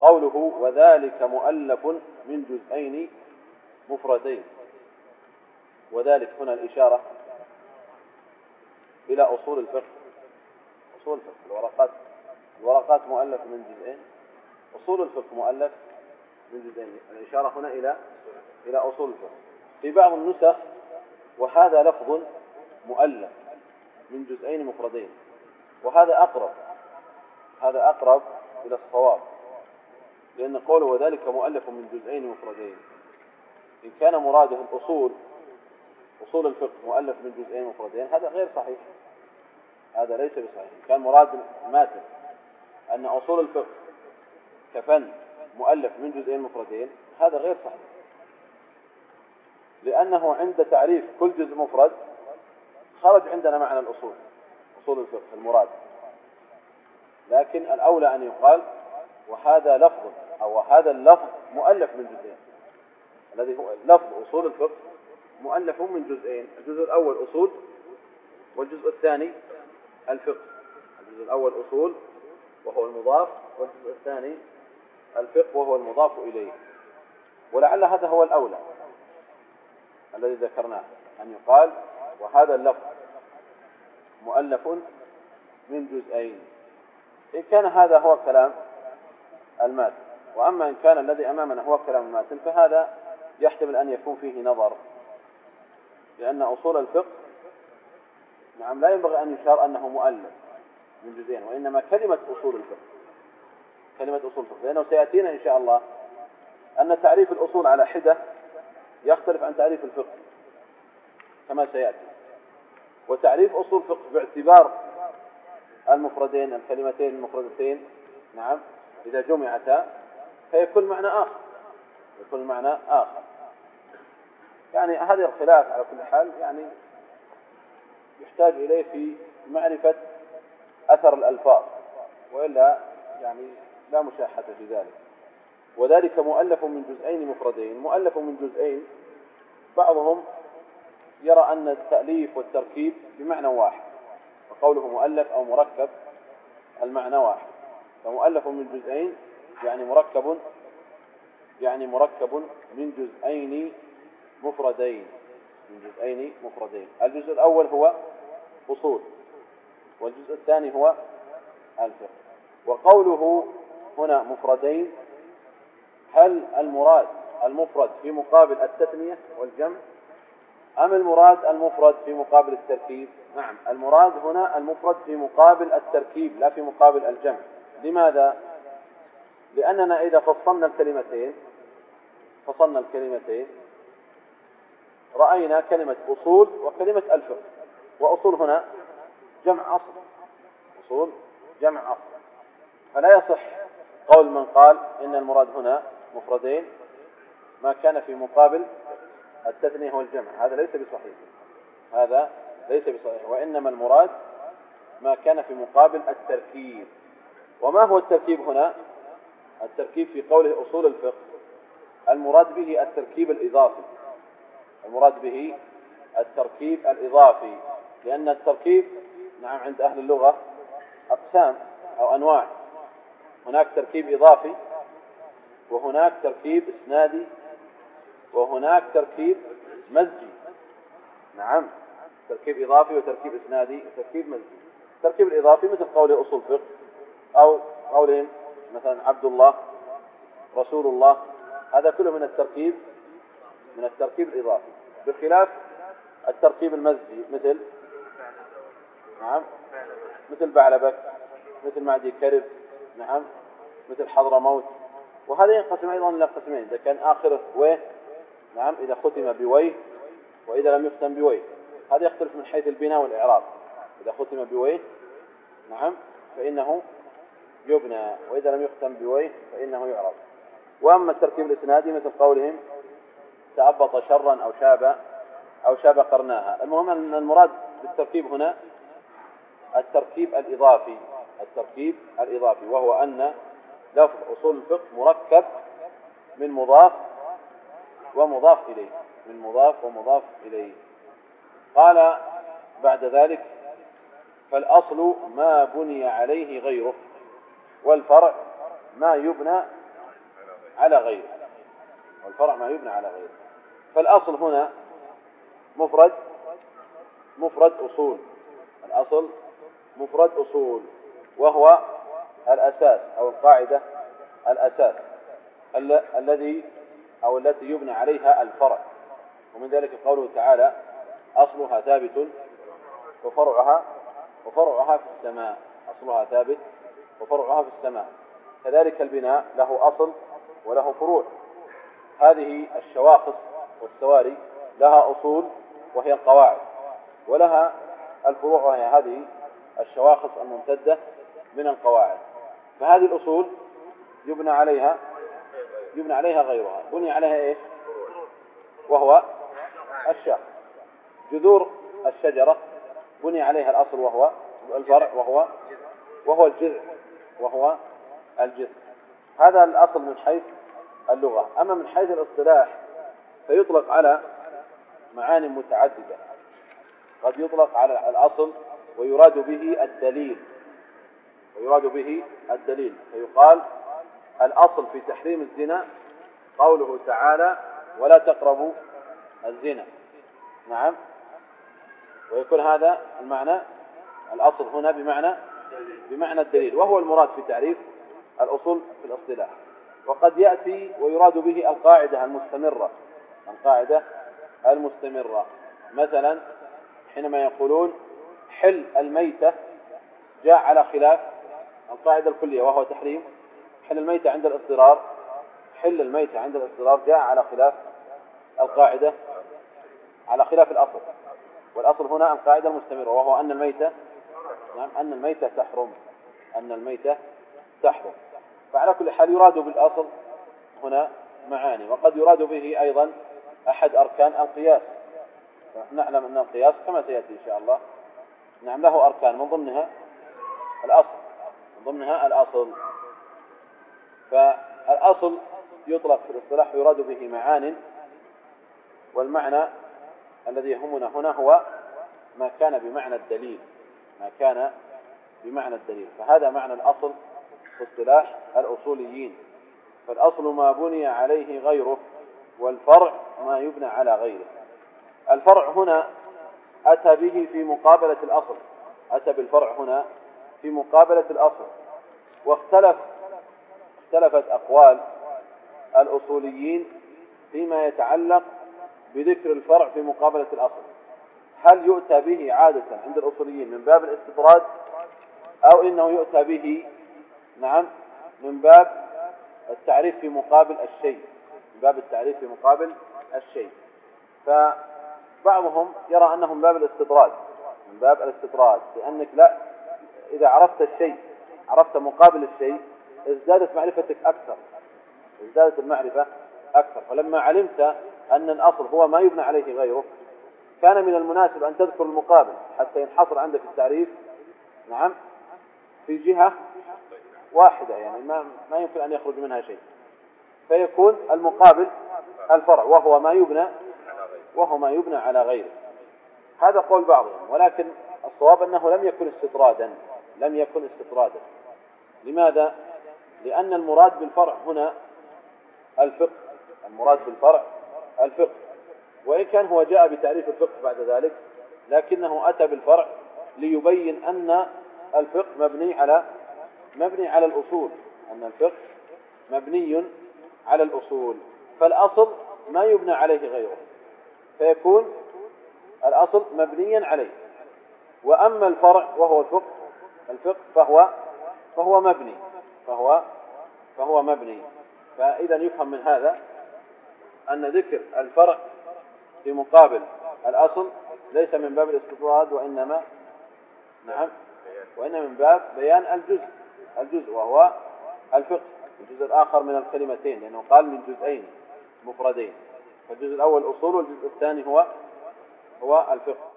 قوله وذلك مؤلف من جزئين مفردين. وذلك هنا الإشارة إلى أصول الفقه. أصول الفقه الورقات. الورقات مؤلف من جزئين. أصول الفقه مؤلف من جزئين. الإشارة هنا إلى إلى أصول الفقه. في بعض النسخ وهذا لفظ مؤلف من جزئين مفردين. وهذا أقرب هذا أقرب إلى الصواب. لأن قوله وذلك مؤلف من جزئين مفردين. إن كان مراده الأصول أصول الفقه مؤلف من جزئين مفردين هذا غير صحيح. هذا ليس بصحيح. إن كان مراد ماتن أن أصول الفقه كفن مؤلف من جزئين مفردين هذا غير صحيح. لأنه عند تعريف كل جزء مفرد خرج عندنا معنى الأصول أصول الفقه المراد. لكن الأولى أن يقال وهذا لفظ أو هذا اللفظ مؤلف من جزئين. الذي هو لفظ أصول الفقه مؤلف من جزئين الجزء الأول أصول والجزء الثاني الفقه. الجزء الأول أصول وهو المضاف والجزء الثاني الفقه وهو المضاف إليه. ولعل هذا هو الأولى الذي ذكرناه أن يقال وهذا اللفظ مؤلف من جزئين. إن كان هذا هو كلام الماتن وأما إن كان الذي أمامنا هو كلام الماتن فهذا يحتمل أن يكون فيه نظر. لأن أصول الفقه نعم لا ينبغي أن يشار أنه مؤلف من جزئين وإنما كلمة أصول الفقه. كلمة أصول الفقه. لأنه سيأتينا إن شاء الله أن تعريف الأصول على حدة يختلف عن تعريف الفقه كما سيأتي. وتعريف أصول الفقه باعتبار المفردين الكلمتين المفردتين نعم إذا جمعتا فيكون معنى آخر. يكون معنى آخر. يعني هذا الخلاف على كل حال يعني يحتاج إليه في معرفة أثر الألفاظ وإلا يعني لا مشاحة في ذلك. وذلك مؤلف من جزئين مفردين. مؤلف من جزئين بعضهم يرى أن التأليف والتركيب بمعنى واحد وقوله مؤلف أو مركب المعنى واحد. فمؤلف من جزئين يعني مركب يعني مركب من جزئين مفردين. من جزئين مفردين. الجزء الأول هو أصول والجزء الثاني هو الفقه. وقوله هنا مفردين هل المراد المفرد في مقابل التثنية والجمع؟ أم المراد المفرد في مقابل التركيب؟ نعم المراد هنا المفرد في مقابل التركيب لا في مقابل الجمع. لماذا؟ لأننا إذا فصلنا الكلمتين فصلنا الكلمتين رأينا كلمة أصول وكلمة الفقه. وأصول هنا جمع أصل. أصول جمع أصل. فلا يصح قول من قال إن المراد هنا مفردين ما كان في مقابل التثنية والجمع. هذا ليس بصحيح. هذا ليس بصحيح. وإنما المراد ما كان في مقابل التركيب. وما هو التركيب هنا؟ التركيب في قوله أصول الفقه. المراد به التركيب الإضافي. المراد به التركيب الإضافي. لأن التركيب نعم عند أهل اللغة أقسام أو أنواع. هناك تركيب إضافي وهناك تركيب إسنادي وهناك تركيب مزجي. نعم تركيب إضافي وتركيب إسنادي وتركيب مزجي. التركيب الإضافي مثل قول أصول فقه أو قولهم مثلا عبد الله رسول الله هذا كله من التركيب من التركيب الإضافي. بخلاف التركيب المزجي مثل نعم مثل بعلبك مثل معدي كرب نعم مثل حضر موت. وهذا ينقسم أيضا إلى قسمين إذا كان آخره ويه نعم إذا ختم بويه وإذا لم يختم بويه هذا يختلف من حيث البناء والإعراب إذا ختم بويه نعم فإنه يبنى وإذا لم يختم بويه فإنه يعرب وأما التركيب الإسنادي مثل قولهم تأبط شرا أو شاب أو شاب قرناها. المهم أن المراد بالتركيب هنا التركيب الإضافي التركيب الإضافي وهو أن لفظ أصول الفقه مركب من مضاف ومضاف إليه من مضاف ومضاف إليه. قال بعد ذلك فالأصل ما بني عليه غيره. والفرع ما يبنى على غيره. والفرع ما يبنى على غيره. فالأصل هنا مفرد مفرد أصول. الأصل مفرد أصول وهو الأساس أو القاعدة الأساس الذي أو التي يبنى عليها الفرع. ومن ذلك قوله تعالى أصلها ثابت وفرعها وفرعها في السماء. أصلها ثابت في السماء. كذلك البناء له أصل وله فروع. هذه الشواخص والسواري لها أصول وهي القواعد ولها الفروع وهي هذه الشواخص الممتدة من القواعد. فهذه الأصول يبنى عليها يبنى عليها غيرها. بني عليها إيش؟ وهو الشاخص. جذور الشجرة بني عليها الأصل وهو الفرع وهو وهو الجذع. وهو الجذع هذا الأصل من حيث اللغة. أما من حيث الاصطلاح فيطلق على معاني متعددة. قد يطلق على الأصل ويراد به الدليل. ويراد به الدليل. فيقال الأصل في تحريم الزنا قوله تعالى ولا تقربوا الزنا نعم. ويكون هذا المعنى الأصل هنا بمعنى بمعنى الدليل وهو المراد في تعريف الأصول في الاصطلاح. وقد يأتي ويراد به القاعدة المستمرة. القاعدة المستمرة. مثلا حينما يقولون حل الميتة جاء على خلاف القاعدة الكلية وهو تحريم. حل الميتة عند الاضطرار. حل الميتة عند الاضطرار جاء على خلاف القاعدة على خلاف الأصل. والأصل هنا القاعدة المستمرة وهو أن الميتة نعم أن الميتة تحرم. أن الميتة تحرم. فعلى كل حال يراد بالأصل هنا معاني وقد يراد به أيضا أحد أركان القياس. نعلم أن القياس كما سيأتي إن شاء الله. نعم له أركان من ضمنها الأصل. من ضمنها الأصل. فالأصل يطلق في الاصطلاح يراد به معان. والمعنى الذي يهمنا هنا هو ما كان بمعنى الدليل. ما كان بمعنى الدليل. فهذا معنى الأصل في اصطلاح الأصوليين. فالأصل ما بني عليه غيره والفرع ما يبنى على غيره. الفرع هنا أتى به في مقابلة الأصل. أتى بالفرع هنا في مقابلة الأصل. واختلف اختلفت أقوال الأصوليين فيما يتعلق بذكر الفرع في مقابلة الأصل. هل يؤتى به عادة عند الأصوليين من باب الاستطراد أو إنه يؤتى به نعم من باب التعريف في مقابل الشيء من باب التعريف في مقابل الشيء. فبعضهم يرى أنه من باب الاستطراد من باب الاستطراد لأنك لا إذا عرفت الشيء عرفت مقابل الشيء ازدادت معرفتك أكثر ازدادت المعرفة أكثر. فلما علمت أن الأصل هو ما يبنى عليه غيره كان من المناسب أن تذكر المقابل حتى ينحصر عندك التعريف. نعم. في جهة واحدة يعني ما, ما يمكن أن يخرج منها شيء. فيكون المقابل الفرع وهو ما يبنى وهو ما يبنى على غيره. هذا قول بعضهم ولكن الصواب أنه لم يكن استطرادا لم يكن استطرادا. لماذا؟ لأن المراد بالفرع هنا الفقه. المراد بالفرع الفقه. وإن كان هو جاء بتعريف الفقه بعد ذلك لكنه أتى بالفرع ليبين أن الفقه مبني على مبني على الأصول أن الفقه مبني على الأصول. فالأصل ما يبنى عليه غيره فيكون الأصل مبنيا عليه. وأما الفرع وهو الفقه الفقه فهو فهو مبني فهو فهو مبني. فإذا يفهم من هذا أن ذكر الفرع في مقابل الأصل ليس من باب الاستطراد وإنما نعم وإنما من باب بيان الجزء الجزء وهو الفقه الجزء الآخر من الكلمتين لأنه قال من جزئين مفردين. فالجزء الأول أصول والجزء الثاني هو هو الفقه.